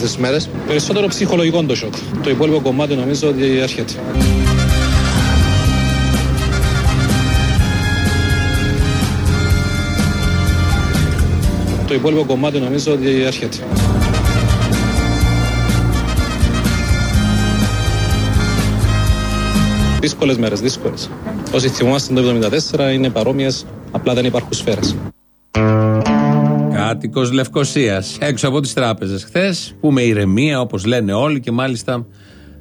περνάτε αυτές τις μέρες. Περισσότερο ψυχολογικό το σοκ. Το υπόλοιπο κομμάτι νομίζω ότι έρχεται. Το υπόλοιπο κομμάτι νομίζω ότι έρχεται. Δύσκολες μέρες, δύσκολες. Όσοι θυμόμαστε το 1974 είναι παρόμοιες, απλά δεν υπάρχουν σφαίρες. Κάτοικο Λευκοσίας, έξω από τις τράπεζες. Χθες, που με ηρεμία, όπως λένε όλοι, και μάλιστα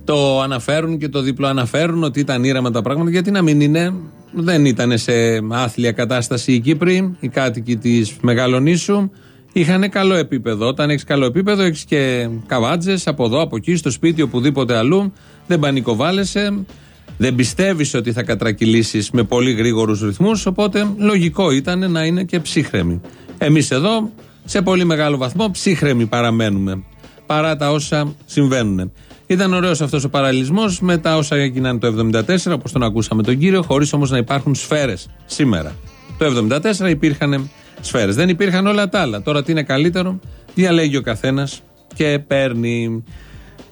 το αναφέρουν και το δίπλο αναφέρουν ότι ήταν ήρεμα τα πράγματα. Γιατί να μην είναι, δεν ήταν σε άθλια κατάσταση οι Κύπροι, οι κάτοικοι της Μεγαλονίσου. Είχαν καλό επίπεδο. Όταν έχεις καλό επίπεδο, έχεις και καβάτζες από εδώ, από εκεί, στο σπίτι, οπουδήποτε αλλού. Δεν πανικοβάλλεσαι. Δεν πιστεύεις ότι θα κατρακυλήσεις με πολύ γρήγορους ρυθμούς. Οπότε λογικό ήταν να είναι και ψύχρεμοι. Εμείς εδώ σε πολύ μεγάλο βαθμό ψύχρεμοι παραμένουμε. Παρά τα όσα συμβαίνουν. Ήταν ωραίος αυτός ο παραλληλισμός με τα όσα έγιναν το 1974, όπως τον ακούσαμε τον κύριο, χωρίς όμως να υπάρχουν σφαίρες σήμερα. Το 1974 υπήρχαν σφαίρες. Δεν υπήρχαν όλα τα άλλα. Τώρα τι είναι καλύτερο, διαλέγει ο καθένας και παίρνει.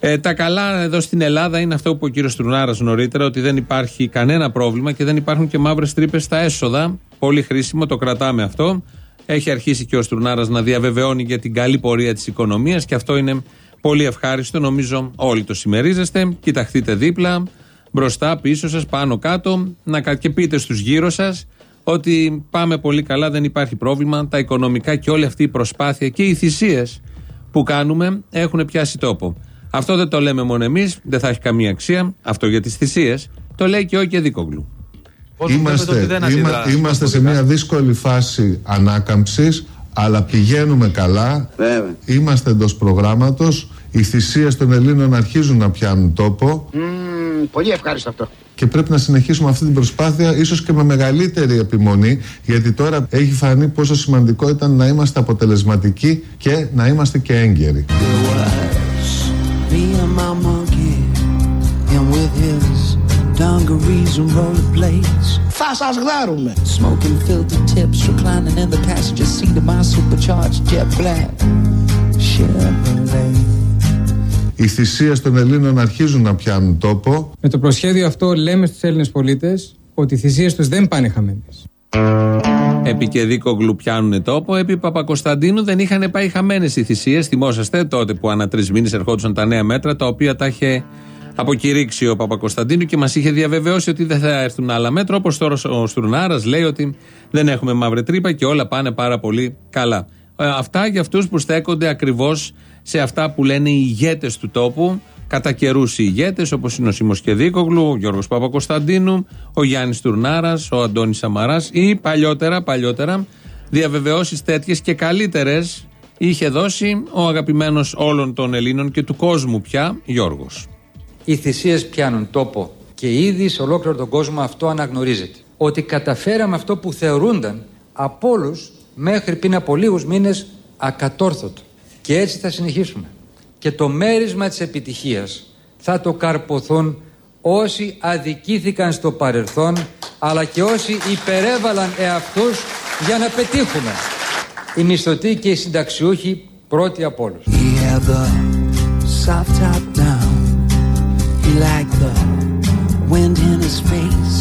Ε, τα καλά εδώ στην Ελλάδα είναι αυτό που ο κύριος Τρουνάρας νωρίτερα, ότι δεν υπάρχει κανένα πρόβλημα και δεν υπάρχουν και μαύρες τρύπες στα έσοδα. Πολύ χρήσιμο, το κρατάμε αυτό. Έχει αρχίσει και ο Στουρνάρας να διαβεβαιώνει για την καλή πορεία της οικονομίας και αυτό είναι πολύ ευχάριστο. Νομίζω όλοι το συμμερίζεστε. Κοιταχτείτε δίπλα, μπροστά, πίσω σας, πάνω κάτω, να και πείτε στους γύρω σας ότι πάμε πολύ καλά, δεν υπάρχει πρόβλημα. Τα οικονομικά και όλη αυτή η προσπάθεια και οι θυσίες που κάνουμε έχουν πιάσει τόπο. Αυτό δεν το λέμε μόνο εμείς, δεν θα έχει καμία αξία. Αυτό για τις θυσίες. Το λέει και ο Κεδίκογλου. Είμαστε, είμα, είμαστε σε μια δύσκολη φάση ανάκαμψης αλλά πηγαίνουμε καλά. Βέβαια. Είμαστε εντός προγράμματος. Οι θυσίες των Ελλήνων αρχίζουν να πιάνουν τόπο. Mm, πολύ ευχάριστο αυτό. Και πρέπει να συνεχίσουμε αυτή την προσπάθεια, ίσως και με μεγαλύτερη επιμονή, γιατί τώρα έχει φανεί πόσο σημαντικό ήταν να είμαστε αποτελεσματικοί και να είμαστε και έγκαιροι. Dungarees and rollerblades. Θα σας γδάρουμε. Smoking filter tips, reclining in the passenger seat of my supercharged jet black Chevrolet. Οι θυσίε των Ελλήνων αρχίζουν να πιάνουν τόπο. Με το προσχέδιο αυτό λέμε στους Έλληνες πολίτες ότι οι θυσίες τους δεν πάνε χαμένες. Επί και δίκο πιάνουν τόπο. Επί Παπακοσταντίνου δεν είχαν πάει χαμένες οι θυσίες. Θυμόσαστε τότε που ανά τρεις μήνες ερχόντουσαν τα νέα μέτρα, τα οποία τα είχε αποκηρύξει ο Παπακοσταντίνου και μας είχε διαβεβαιώσει ότι δεν θα έρθουν άλλα μέτρα. Όπως τώρα ο Στουρνάρας λέει ότι δεν έχουμε μαύρη τρύπα και όλα πάνε πάρα πολύ καλά. Ε, αυτά για αυτούς που στέκονται ακριβώς σε αυτά που λένε οι ηγέτες του τόπου. Κατά καιρούς οι ηγέτες, όπως είναι ο Σίμω Κεδίκογλου, ο Γιώργος Παπακοσταντίνου, ο Γιάννης Τουρνάρα, ο Αντώνης Σαμαράς ή παλιότερα, παλιότερα διαβεβαιώσεις τέτοιες και καλύτερες είχε δώσει ο αγαπημένος όλων των Ελλήνων και του κόσμου πια Γιώργος οι θυσίες πιάνουν τόπο και ήδη σε ολόκληρο τον κόσμο αυτό αναγνωρίζεται. Ότι καταφέραμε αυτό που θεωρούνταν από όλους μέχρι πριν από λίγους μήνες ακατόρθωτο. Και έτσι θα συνεχίσουμε. Και το μέρισμα της επιτυχίας θα το καρποθούν όσοι αδικήθηκαν στο παρελθόν αλλά και όσοι υπερέβαλαν εαυτούς για να πετύχουμε. Οι μισθωτοί και οι συνταξιούχοι πρώτοι από όλους. Like the wind in his face.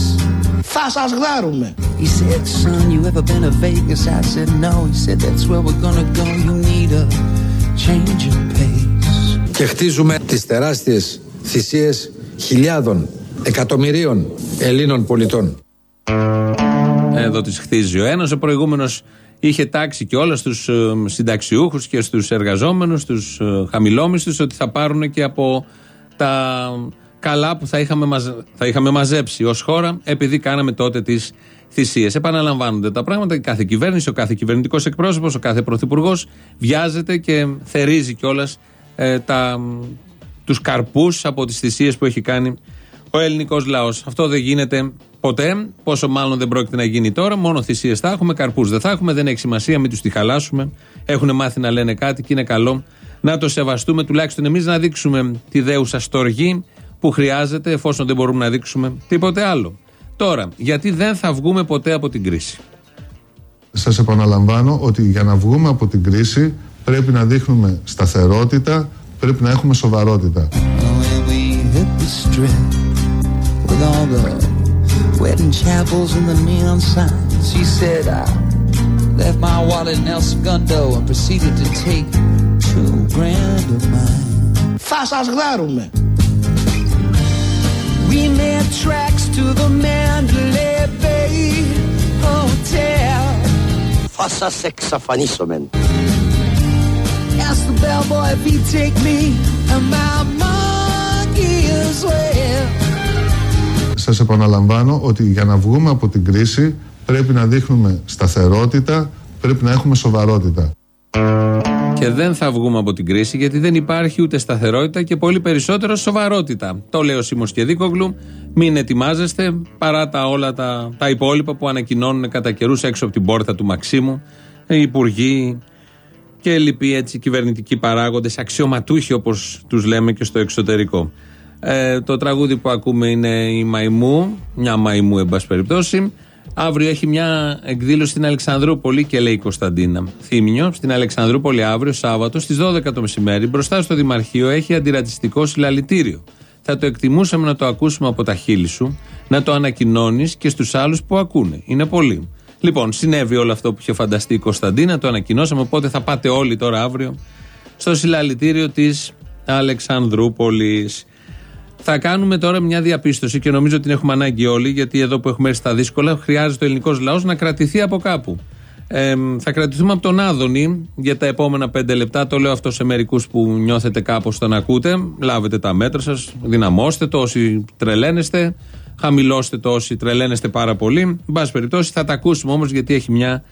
Θα σας γδάρουμε. He said, son, you ever been to Vegas? I said, no. He said, that's where we're gonna go. You need a change of pace. Και χτίζουμε τις τεράστιες θυσίες χιλιάδων, εκατομμυρίων Ελλήνων πολιτών. Εδώ τις χτίζει ο ένας, ο προηγούμενος είχε τάξει και όλα στους ε, συνταξιούχους και στους εργαζόμενους, στους ε, χαμηλόμισθους ότι θα πάρουν και από τα καλά που θα είχαμε, θα είχαμε μαζέψει ως χώρα επειδή κάναμε τότε τις θυσίες. Επαναλαμβάνονται τα πράγματα. Η κάθε κυβέρνηση, ο κάθε κυβερνητικός εκπρόσωπος, ο κάθε πρωθυπουργός βιάζεται και θερίζει κιόλας ε, τους καρπούς από τις θυσίες που έχει κάνει ο ελληνικός λαός. Αυτό δεν γίνεται ποτέ, πόσο μάλλον δεν πρόκειται να γίνει τώρα. Μόνο θυσίες θα έχουμε, καρπούς δεν θα έχουμε, δεν έχει σημασία, μην τους τη χαλάσουμε. Έχουν μάθει να λένε κάτι και είναι καλό να το σεβαστούμε, τουλάχιστον εμείς να δείξουμε τη δέουσα στοργή που χρειάζεται, εφόσον δεν μπορούμε να δείξουμε τίποτε άλλο. Τώρα, γιατί δεν θα βγούμε ποτέ από την κρίση; Σας επαναλαμβάνω ότι για να βγούμε από την κρίση πρέπει να δείχνουμε σταθερότητα, πρέπει να έχουμε σοβαρότητα. When we hit the strip with all the wedding chapels and the neon signs, she said I left my wallet in El Segundo and proceeded to take two grand of mine. Θα σας γδάρουμε. We made tracks to the Mandalay Bay Hotel. Θα σας εξαφανίσομεν. Asked the bellboy if he'd take me and my monkey as well. Σας επαναλαμβάνω ότι για να βγούμε από την κρίση πρέπει να δείχνουμε σταθερότητα, πρέπει να έχουμε σοβαρότητα. Και δεν θα βγούμε από την κρίση γιατί δεν υπάρχει ούτε σταθερότητα και πολύ περισσότερο σοβαρότητα. Το λέει ο Σίμω Κεδίκογλου. Μην ετοιμάζεστε παρά τα όλα τα, τα υπόλοιπα που ανακοινώνουν κατά καιρούς έξω από την πόρτα του Μαξίμου. Οι υπουργοί και λοιποί έτσι κυβερνητικοί παράγοντες, αξιωματούχοι όπως τους λέμε και στο εξωτερικό. Ε, το τραγούδι που ακούμε είναι η Μαϊμού, μια Μαϊμού εν πάση περιπτώσει. Αύριο έχει μια εκδήλωση στην Αλεξανδρούπολη και λέει η Κωνσταντίνα. Θύμιο, στην Αλεξανδρούπολη αύριο, Σάββατο, στις 12 το μεσημέρι, μπροστά στο Δημαρχείο έχει αντιρατσιστικό συλλαλητήριο. Θα το εκτιμούσαμε να το ακούσουμε από τα χείλη σου, να το ανακοινώνεις και στους άλλους που ακούνε. Είναι πολύ. Λοιπόν, συνέβη όλο αυτό που είχε φανταστεί η Κωνσταντίνα, το ανακοινώσαμε, οπότε θα πάτε όλοι τώρα αύριο στο συλλαλητήριο της Αλεξανδρούπολης. Θα κάνουμε τώρα μια διαπίστωση και νομίζω ότι την έχουμε ανάγκη όλοι, γιατί εδώ που έχουμε έρθει στα δύσκολα, χρειάζεται ο ελληνικός λαός να κρατηθεί από κάπου. Ε, θα κρατηθούμε από τον Άδωνη για τα επόμενα πέντε λεπτά. Το λέω αυτό σε μερικούς που νιώθετε κάπως τον ακούτε. Λάβετε τα μέτρα σας, δυναμώστε το όσοι τρελαίνεστε, χαμηλώστε το όσοι τρελαίνεστε πάρα πολύ. Εν πάση περιπτώσει, θα τα ακούσουμε όμως γιατί έχει μια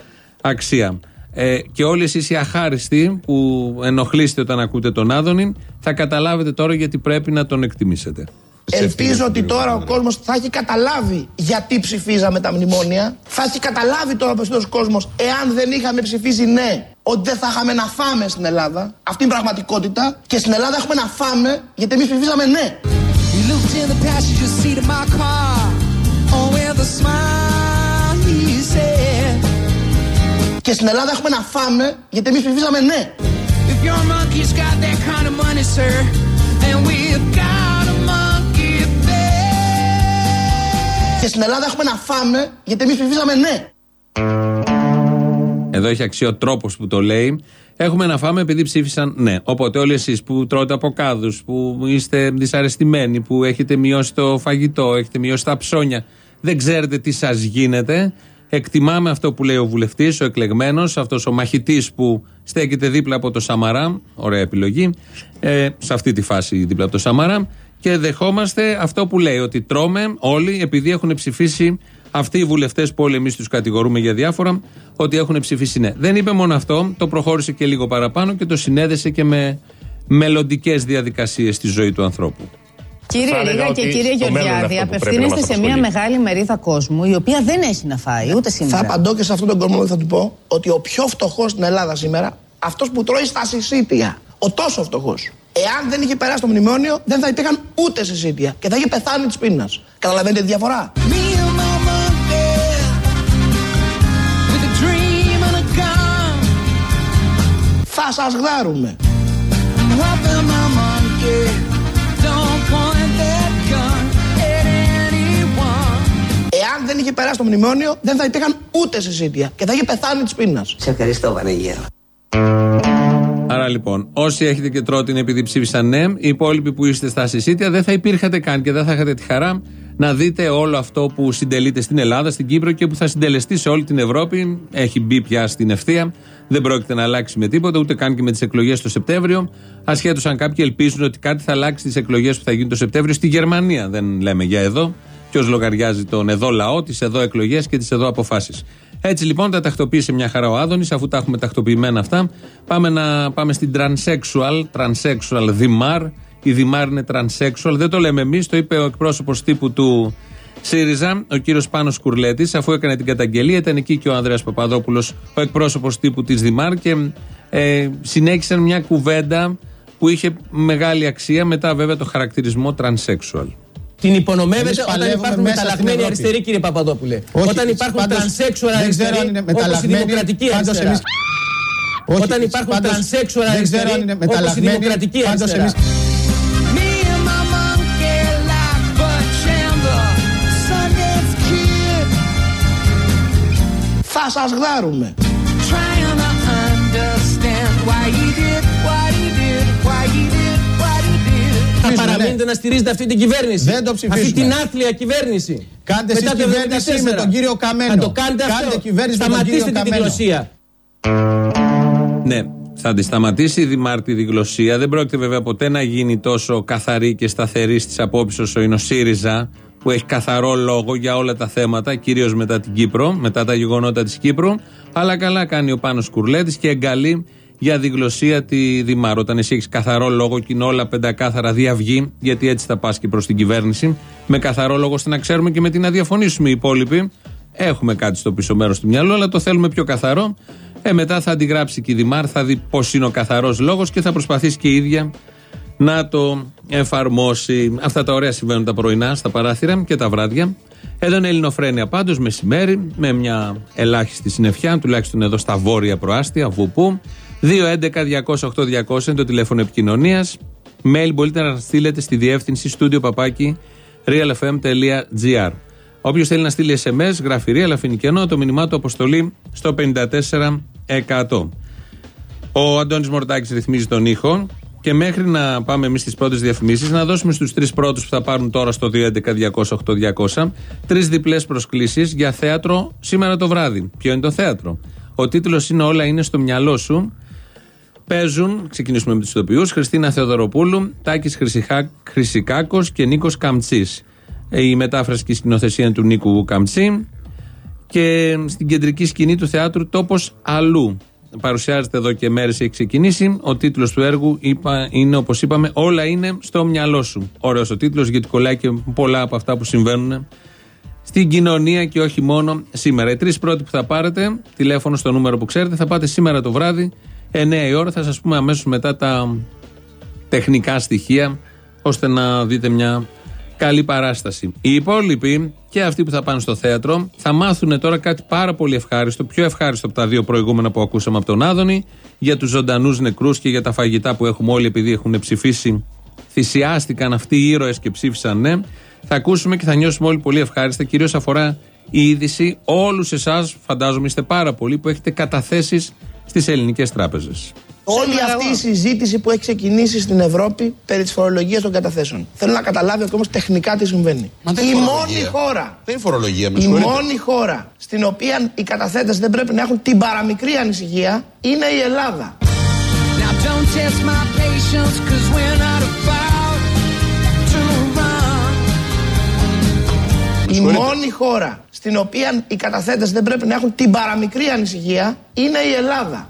αξία. Ε, και όλοι εσείς οι αχάριστοι που ενοχλείστε όταν ακούτε τον Άδωνη θα καταλάβετε τώρα γιατί πρέπει να τον εκτιμήσετε. Ελπίζω ότι τώρα ο κόσμος θα έχει καταλάβει γιατί ψηφίζαμε τα μνημόνια. Θα έχει καταλάβει τώρα ο περισσότερος κόσμος, εάν δεν είχαμε ψηφίσει ναι, ότι δεν θα είχαμε να φάμε στην Ελλάδα. Αυτή είναι η πραγματικότητα. Και στην Ελλάδα έχουμε να φάμε γιατί εμείς ψηφίζαμε ναι. He Και στην Ελλάδα έχουμε να φάμε γιατί εμείς ψηφίζαμε ναι. If your monkey's got that kind of money, sir, and we've got a monkey bed. Και στην Ελλάδα έχουμε να φάμε γιατί εμείς ψηφίζαμε ναι. Εδώ έχει αξία ο τρόπο που το λέει. Έχουμε να φάμε επειδή ψήφισαν ναι. Οπότε όλοι εσείς που τρώτε από κάδους, που είστε δυσαρεστημένοι, που έχετε μειώσει το φαγητό, έχετε μειώσει τα ψώνια, δεν ξέρετε τι σας γίνεται. Εκτιμάμε αυτό που λέει ο βουλευτής, ο εκλεγμένος, αυτός ο μαχητής που στέκεται δίπλα από το Σαμαρά. Ωραία επιλογή. Ε, σε αυτή τη φάση δίπλα από το Σαμαρά. Και δεχόμαστε αυτό που λέει, ότι τρώμε όλοι επειδή έχουν ψηφίσει αυτοί οι βουλευτές που όλοι εμείς τους κατηγορούμε για διάφορα, ότι έχουν ψηφίσει ναι. Δεν είπε μόνο αυτό, το προχώρησε και λίγο παραπάνω και το συνέδεσε και με μελλοντικές διαδικασίες στη ζωή του ανθρώπου. Κύριε Θα έλεγα Ρίγα ότι και κύριε στο μέλλον είναι Γεωργιάδη, αυτό που πρέπει να απευθύνεστε μας σε μια απασχολεί. μεγάλη μερίδα κόσμου η οποία δεν έχει να φάει ούτε σήμερα. Θα απαντώ και σε αυτόν τον κόσμο και θα του πω ότι ο πιο φτωχός στην Ελλάδα σήμερα, αυτός που τρώει στα συσίτια. Ο τόσο φτωχός. Εάν δεν είχε περάσει το μνημόνιο, δεν θα υπήρχαν ούτε συσίτια και θα είχε πεθάνει της πείνας. Καταλαβαίνετε τη διαφορά; Me and my δεν είχε περάσει το μνημόνιο, δεν θα υπήρχαν ούτε συσίτια και θα είχε πεθάνει της πείνας. Σε ευχαριστώ Βανίγερο. Άρα λοιπόν, όσοι έχετε και τρώτε είναι επειδή ψήφισαν ναι, οι υπόλοιποι που είστε στα συσίτια δεν θα υπήρχατε καν και δεν θα είχατε τη χαρά να δείτε όλο αυτό που συντελείται στην Ελλάδα, στην Κύπρο και που θα συντελεστεί σε όλη την Ευρώπη. Έχει μπει πια στην ευθεία. Δεν πρόκειται να αλλάξει με τίποτα, ούτε καν και με τις εκλογές το Σεπτέμβριο. Ασχέτως αν κάποιοι ελπίζουν ότι κάτι θα αλλάξει τις εκλογές που θα γίνουν το Σεπτέμβριο στη Γερμανία. Δεν λέμε για εδώ. Ποιο λογαριάζει τον εδώ λαό, τις εδώ εκλογές και τις εδώ αποφάσεις. Έτσι λοιπόν τα τακτοποίησε μια χαρά ο Άδωνης, αφού τα έχουμε τακτοποιημένα αυτά. Πάμε, να, πάμε στην transsexual, transsexual Δημάρ. Η Δημάρ είναι transsexual, δεν το λέμε εμείς, το είπε ο εκπρόσωπος τύπου του ΣΥΡΙΖΑ, ο κύριος Πάνος Κουρλέτης, αφού έκανε την καταγγελία. Ήταν εκεί και ο Ανδρέας Παπαδόπουλος, ο εκπρόσωπος τύπου της Δημάρ και ε, συνέχισαν μια κουβέντα που είχε μεγάλη αξία μετά βέβαια το χαρακτηρισμό transsexual. Την υπονομεύετε Εμείς όταν παλεύουμε υπάρχουν μέσα στην μεταλλαγμένοι Ευρώπη. αριστεροί, κύριε Παπαδόπουλε. Όχι, όταν υπάρχουν πάντως τρανσέξουαλα δεν ξέρω αριστεροί, αν είναι όπως η μεταλλαγμένοι, δημοκρατική πάντως αριστερά. εμείς- Όχι, Όταν υπάρχουν πάντως τρανσέξουαλ δεν ξέρω αριστεροί, αν είναι όπως η μεταλλαγμένοι, δημοκρατική πάντως αριστερά. εμείς- Me and my monkey like Bud Chandler, Sundance Kid, Θα σας γδάρουμε. Θα Ψηφίσουμε, παραμείνετε ναι. να στηρίζετε αυτή την κυβέρνηση. Δεν το ψηφίσουμε. Αυτή την άθλια κυβέρνηση. Κάντε Μετά εσείς το κυβέρνηση 74. με τον κύριο Καμένο. Θα το κάνετε Κάντε αυτό. κυβέρνηση με τον Σταματήστε κύριο την Καμένο. διγλωσία. Ναι, θα τη σταματήσει η δημάρτη διγλωσία. Δεν πρόκειται βέβαια ποτέ να γίνει τόσο καθαρή και σταθερή στις απόψεις όσο είναι ο ΣΥΡΙΖΑ, που έχει καθαρό λόγο για όλα τα θέματα, κυρίως μετά την Κύπρο, μετά τα γεγονότα της Κύπρου. Αλλά καλά κάνει ο Πάνος Κουρλέτης και εγκαλεί για διγλωσία τη Δημάρο. Όταν εσύ έχεις καθαρό λόγο και είναι όλα πεντακάθαρα διαυγή, γιατί έτσι θα πας και προς την κυβέρνηση, με καθαρό λόγο ώστε να ξέρουμε και με τι να διαφωνήσουμε οι υπόλοιποι. Έχουμε κάτι στο πίσω μέρος του μυαλού, αλλά το θέλουμε πιο καθαρό. Ε, μετά θα αντιγράψει και η Δημάρ, θα δει πώς είναι ο καθαρός λόγος και θα προσπαθήσει και η ίδια να το εφαρμόσει. Αυτά τα ωραία συμβαίνουν τα πρωινά στα παράθυρα και τα βράδια. Εδώ είναι Ελληνοφρένια πάντως, μεσημέρι, με μια ελάχιστη συννεφιά, τουλάχιστον εδώ στα βόρεια προάστια, βουπού. 2.11.208.200 είναι το τηλέφωνο επικοινωνίας. Mail μπορείτε να στείλετε στη διεύθυνση στούντιο παπάκι realfm.gr. Όποιος θέλει να στείλει SMS, γράφει real, αφήνει κενό, το μήνυμά του αποστολή στο 54%. Ο Αντώνης Μορτάκης ρυθμίζει τον ήχο και μέχρι να πάμε εμείς στις πρώτες διαφημίσεις, να δώσουμε στους τρεις πρώτους που θα πάρουν τώρα στο 211-200-8200 τρεις διπλές προσκλήσεις για θέατρο σήμερα το βράδυ. Ποιο είναι το θέατρο; Ο τίτλος είναι Όλα είναι στο μυαλό σου. Παίζουν, ξεκινήσουμε με τους ηθοποιούς, Χριστίνα Θεοδωροπούλου, Τάκης Χρυσικάκος και Νίκος Καμτσή. Η μετάφραση και η σκηνοθεσία είναι του Νίκου Καμτσή. Και στην κεντρική σκηνή του θεάτρου Τόπος Αλλού. Παρουσιάζεται εδώ και μέρες έχει ξεκινήσει. Ο τίτλος του έργου είπα, είναι, όπως είπαμε, Όλα είναι στο μυαλό σου. Ωραίος ο τίτλος, γιατί κολλάει και πολλά από αυτά που συμβαίνουν στην κοινωνία και όχι μόνο σήμερα. Οι τρεις πρώτοι που θα πάρετε, τηλέφωνο στο νούμερο που ξέρετε, θα πάτε σήμερα το βράδυ, 9 η ώρα. Θα σας πούμε αμέσως μετά τα τεχνικά στοιχεία, ώστε να δείτε μια καλή παράσταση. Οι υπόλοιποι και αυτοί που θα πάνε στο θέατρο θα μάθουν τώρα κάτι πάρα πολύ ευχάριστο, πιο ευχάριστο από τα δύο προηγούμενα που ακούσαμε από τον Άδωνη, για τους ζωντανούς νεκρούς και για τα φαγητά που έχουμε όλοι επειδή έχουν ψηφίσει. Θυσιάστηκαν αυτοί οι ήρωες και ψήφισαν ναι. Θα ακούσουμε και θα νιώσουμε όλοι πολύ ευχάριστα. Κυρίως αφορά η είδηση όλους εσάς, φαντάζομαι είστε πάρα πολλοί, που έχετε καταθέσεις στις ελληνικές τράπεζες. Όλη αυτή η συζήτηση που έχει ξεκινήσει στην Ευρώπη περί της φορολογίας των καταθέσεων. Θέλω να καταλάβει ο κόσμο τεχνικά τι συμβαίνει. Μα δεν η είναι μόνη φορολογία. χώρα. Δεν είναι φορολογία, με Η συγχωρείτε. μόνη χώρα στην οποία οι καταθέτες δεν πρέπει να έχουν την παραμικρή ανησυχία είναι η Ελλάδα. Now don't test my patience, cause we're not about Η μόνη χώρα στην οποία οι καταθέτες δεν πρέπει να έχουν την παραμικρή ανησυχία είναι η Ελλάδα.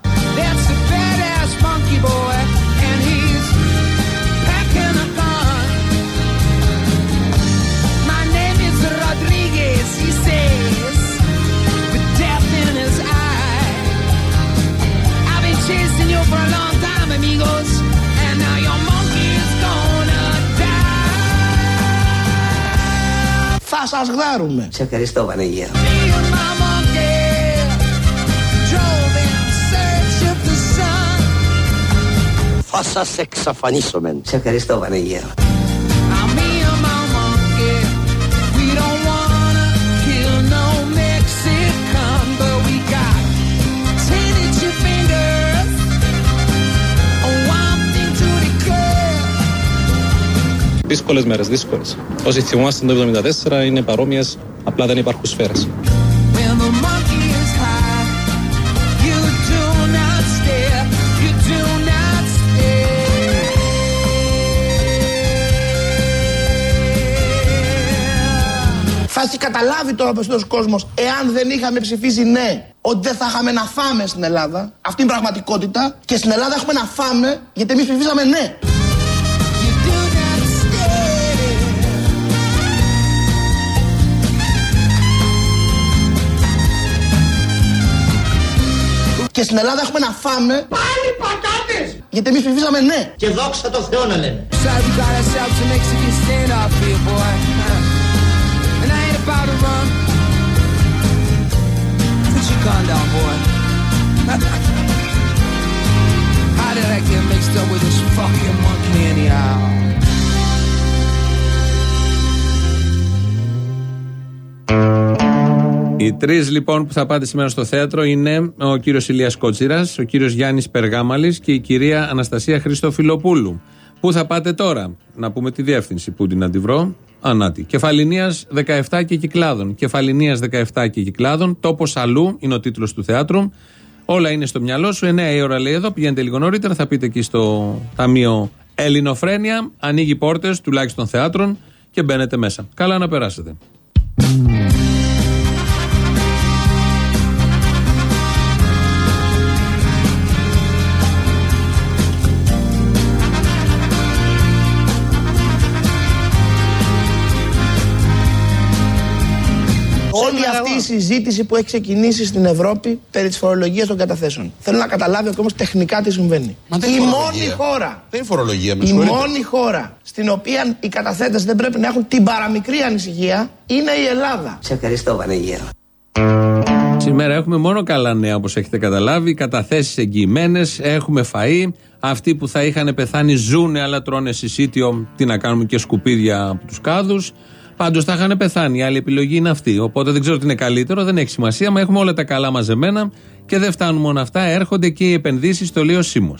Θα σας γδάρουμε. Σε ευχαριστώ Βανεγέρο. Me and my monkey drove in search of the sun. Θα σας εξαφανίσουμε. Σε ευχαριστώ Βανεγέρο. Δύσκολες μέρες, δύσκολες. Όσοι θυμόμαστε το 1974 είναι παρόμοιες, απλά δεν υπάρχουν σφαίρες. When the monkey is high, you do not stare, you do not stare. Θα έχει καταλάβει τώρα ο περισσότερος κόσμος, εάν δεν είχαμε ψηφίσει ναι, ότι δεν θα είχαμε να φάμε στην Ελλάδα. Αυτή είναι η πραγματικότητα. Και στην Ελλάδα έχουμε να φάμε γιατί εμείς ψηφίσαμε ναι. Και στην Ελλάδα έχουμε να φάμε. Πάλι πατάτες! Γιατί εμείς ψηφίσαμε ναι. Και δόξα τω Θεώ να λέμε. How did I get mixed up with this fucking monkey anyhow? thank you οι τρεις λοιπόν που θα πάτε σήμερα στο θέατρο είναι ο κύριος Ηλίας Κότσιρας, ο κύριος Γιάννης Περγάμαλης και η κυρία Αναστασία Χριστοφιλοπούλου. Πού θα πάτε τώρα, να πούμε τη διεύθυνση, πού την αντιβρώ. Ανάτι. Κεφαλινία 17 και κυκλάδων. Κεφαλινία 17 και κυκλάδων. Τόπος αλλού είναι ο τίτλος του θεάτρου. Όλα είναι στο μυαλό σου. 9 η ώρα λέει εδώ. Πηγαίνετε λίγο νωρίτερα. Θα πείτε εκεί στο Ταμείο Ελληνοφρένια. Ανοίγει πόρτες τουλάχιστον θεάτρων και μπαίνετε μέσα. Καλά να περάσετε. Η συζήτηση που έχει ξεκινήσει στην Ευρώπη περί της φορολογίας των καταθέσεων. Θέλω να καταλάβει ο κόσμο τεχνικά τι συμβαίνει. Μα δεν η είναι μόνη φορολογία. χώρα. Δεν είναι φορολογία, με Η συγχωρείτε. μόνη χώρα στην οποία οι καταθέτες δεν πρέπει να έχουν την παραμικρή ανησυχία είναι η Ελλάδα. Σε ευχαριστώ Βανεγέρο. Σήμερα έχουμε μόνο καλά νέα όπως έχετε καταλάβει. Καταθέσεις εγγυημένες, έχουμε φαΐ. Αυτοί που θα είχαν πεθάνει ζούνε, αλλά τρώνε συσίτιο. Τι να κάνουμε και σκουπίδια από τους κάδους. Πάντως θα είχαν πεθάνει. Η άλλη επιλογή είναι αυτή. Οπότε δεν ξέρω τι είναι καλύτερο, δεν έχει σημασία. Μα έχουμε όλα τα καλά μαζεμένα και δεν φτάνουν μόνο αυτά. Έρχονται και οι επενδύσεις, το λέει ο Σίμω.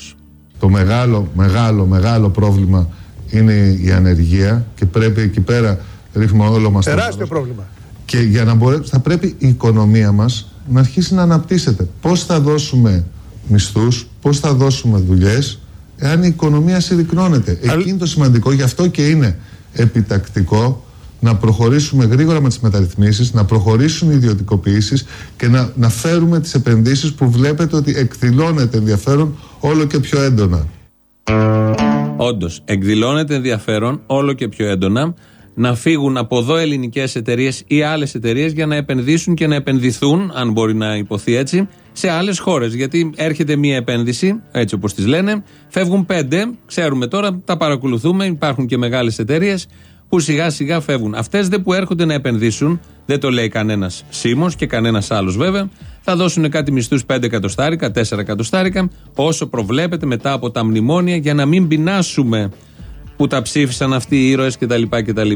Το μεγάλο, μεγάλο, μεγάλο πρόβλημα είναι η ανεργία και πρέπει εκεί πέρα ρίχνουμε όλο μας το Τεράστιο βάρος. πρόβλημα. Και για να μπορέσει, θα πρέπει η οικονομία μας να αρχίσει να αναπτύσσεται. Πώς θα δώσουμε μισθούς, πώς θα δώσουμε δουλειές, εάν η οικονομία συρρυκνώνεται. Εκεί είναι το σημαντικό, γι' αυτό και είναι επιτακτικό να προχωρήσουμε γρήγορα με τις μεταρρυθμίσεις, να προχωρήσουν οι ιδιωτικοποιήσεις και να, να φέρουμε τις επενδύσεις που βλέπετε ότι εκδηλώνεται ενδιαφέρον όλο και πιο έντονα. Όντως, εκδηλώνεται ενδιαφέρον όλο και πιο έντονα να φύγουν από εδώ ελληνικές εταιρείες ή άλλες εταιρείες για να επενδύσουν και να επενδυθούν, αν μπορεί να υποθεί έτσι, σε άλλες χώρες. Γιατί έρχεται μία επένδυση, έτσι όπως τι λένε, φεύγουν πέντε, ξέρουμε τώρα, τα παρακολουθούμε, υπάρχουν και μεγάλες εταιρείες που σιγά σιγά φεύγουν. Αυτές δε που έρχονται να επενδύσουν, δεν το λέει κανένας Σίμω και κανένας άλλος βέβαια, θα δώσουν κάτι μισθούς 5 εκατοστάρικα, 4 εκατοστάρικα, όσο προβλέπεται μετά από τα μνημόνια για να μην πεινάσουμε που τα ψήφισαν αυτοί οι ήρωες κτλ. κτλ.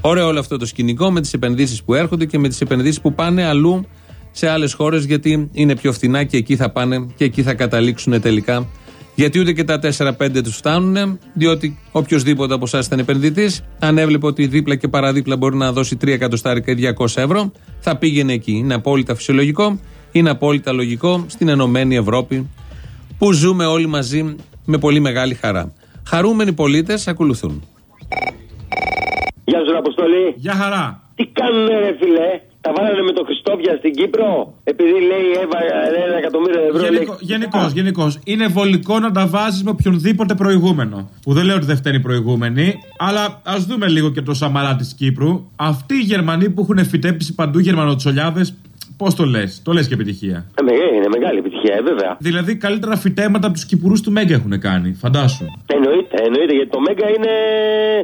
Ωραίο όλο αυτό το σκηνικό με τις επενδύσεις που έρχονται και με τις επενδύσεις που πάνε αλλού σε άλλες χώρες γιατί είναι πιο φθηνά και εκεί θα πάνε και εκεί θα καταλήξουν τελικά. Γιατί ούτε και τα 4-5 τους φτάνουν, διότι οποιοδήποτε από εσάς ήταν επενδυτής, αν έβλεπε ότι δίπλα και παραδίπλα μπορεί να δώσει 3 εκατοστάρικα ή 200 ευρώ, θα πήγαινε εκεί. Είναι απόλυτα φυσιολογικό, είναι απόλυτα λογικό στην Ενωμένη Ευρώπη που ζούμε όλοι μαζί με πολύ μεγάλη χαρά. Χαρούμενοι πολίτες ακολουθούν. Γεια σου, Αποστολή. Γεια χαρά. Τι κάνουνε, ρε φιλέ. Τα βάλανε με το Χριστόβια στην Κύπρο. Επειδή λέει έβαλε ένα εκατομμύριο ευρώ. λέει- Γενικώς, γενικώς. Είναι βολικό να τα βάζεις με οποιονδήποτε προηγούμενο. Που δεν λέω ότι δεν φταίνει οι προηγούμενοι, αλλά ας δούμε λίγο και το Σαμαρά της Κύπρου. Αυτοί οι Γερμανοί που έχουν φυτέψει παντού Γερμανοτσολιάδες, πώς το λες, το λες και επιτυχία. Ε, με- είναι μεγάλη επιτυχία, ε, βέβαια. Δηλαδή καλύτερα φυτέματα από τους κυπουρούς του Μέγκα έχουν κάνει, φαντάσου. Εννοείται, εννοείται, γιατί το Μέγκα είναι.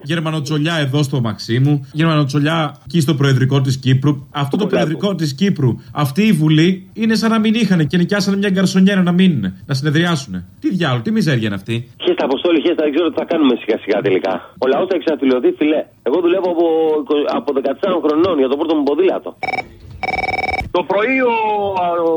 Γερμανοτσολιά εδώ στο Μαξίμου, Γερμανοτσολιά εκεί στο Προεδρικό της Κύπρου. Αυτό το Προεδρικό της Κύπρου, αυτή η Βουλή είναι σαν να μην είχαν και νοικιάσανε μια γκαρσονιέρα να μείνουν, να συνεδριάσουν. Τι διάλογο, τι μιζέρια είναι αυτή. Χέστα, Αποστόλη, χέστα, δεν ξέρω τι θα κάνουμε σιγά σιγά τελικά. Ο λαός θα εξαθλειωθεί, φιλέ. Εγώ δουλεύω από, από 14 χρονών για το πρώτο μου ποδήλατο. Το πρωί ο,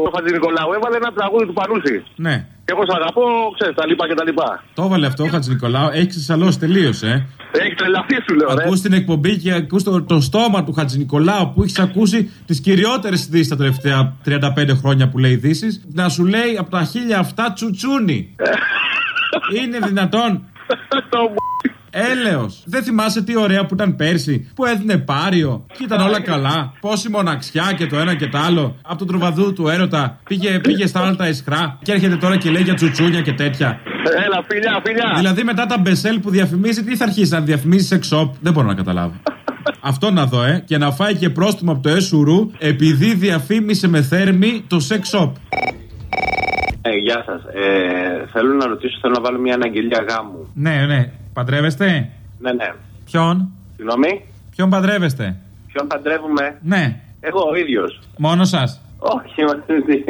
ο Χατζη Νικολάου έβαλε ένα τραγούδι του Πανούση. Ναι. Και εγώ σ' αγαπώ, ξέρεις τα λοιπά και τα λοιπά. Το έβαλε αυτό ο Χατζη Νικολάου, έχεις ξεσαλώσει τελείω, ε. Έχεις τρελαθεί, σου λέω. ρε. Ακούς την εκπομπή και ακούς το, το στόμα του Χατζη Νικολάου που έχεις ακούσει τις κυριότερες ειδήσεις τα τελευταία 35 χρόνια που λέει ειδήσεις. Να σου λέει από τα χίλια αυτά τσουτσούνι. Είναι δυνατόν; Έλεος. Δεν θυμάσαι τι ωραία που ήταν πέρσι, που έδινε πάριο και ήταν όλα καλά. Πόση μοναξιά και το ένα και το άλλο. Από τον τροβαδού του έρωτα πήγε, πήγε στα άλλα τα ισχρά και έρχεται τώρα και λέει για τσουτσούνια και τέτοια. Έλα, φιλιά, φιλιά. Δηλαδή μετά τα μπεσέλ που διαφημίζει, τι θα αρχίσει να διαφημίζει σε shop. Δεν μπορώ να καταλάβω. Αυτό να δω, ε. Και να φάει και πρόστιμο από το Εσουρού επειδή διαφήμισε με θέρμη το sex shop. Ε, γεια σας. Ε, θέλω να ρωτήσω, θέλω να βάλω μια αναγγελία γάμου. Ναι, ναι. Παντρεύεστε; Ναι, ναι. Ποιον; Συγγνώμη, Ποιον παντρεύεστε; ποιον παντρεύουμε; Ναι. Εγώ ο ίδιος. Μόνος σας; Όχι, μαζί.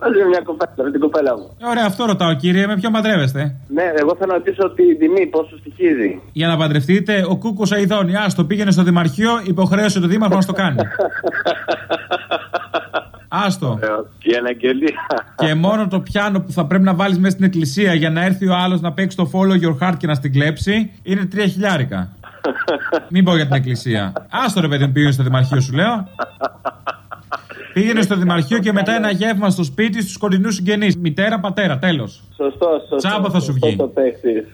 Μαζί με μια κοπέλα, με την κοπέλα μου. Ωραία, αυτό ρωτάω κύριε, με ποιον παντρεύεστε; Ναι, εγώ θέλω να ρωτήσω την τιμή, πόσο στοιχίζει. Για να παντρευτείτε, ο Κούκος Αιδόνι. Α το πήγαινε στο Δημαρχείο, υποχρέωσε το Δήμαρχο να στο κάνει. Άστο. Η αναγγελία. Και μόνο το πιάνο που θα πρέπει να βάλεις μέσα στην εκκλησία για να έρθει ο άλλος να παίξει το follow your heart και να στην κλέψει είναι τρία χιλιάρικα. Μην πω για την εκκλησία. Άστο ρε παιδί μου πήγαινε στο δημαρχείο σου λέω. Πήγαινε στο δημαρχείο και μετά ένα γεύμα στο σπίτι στους κοντινούς συγγενείς. Μητέρα, πατέρα, τέλος. Σωστό, σωστό. Τσάμπα θα σου βγει.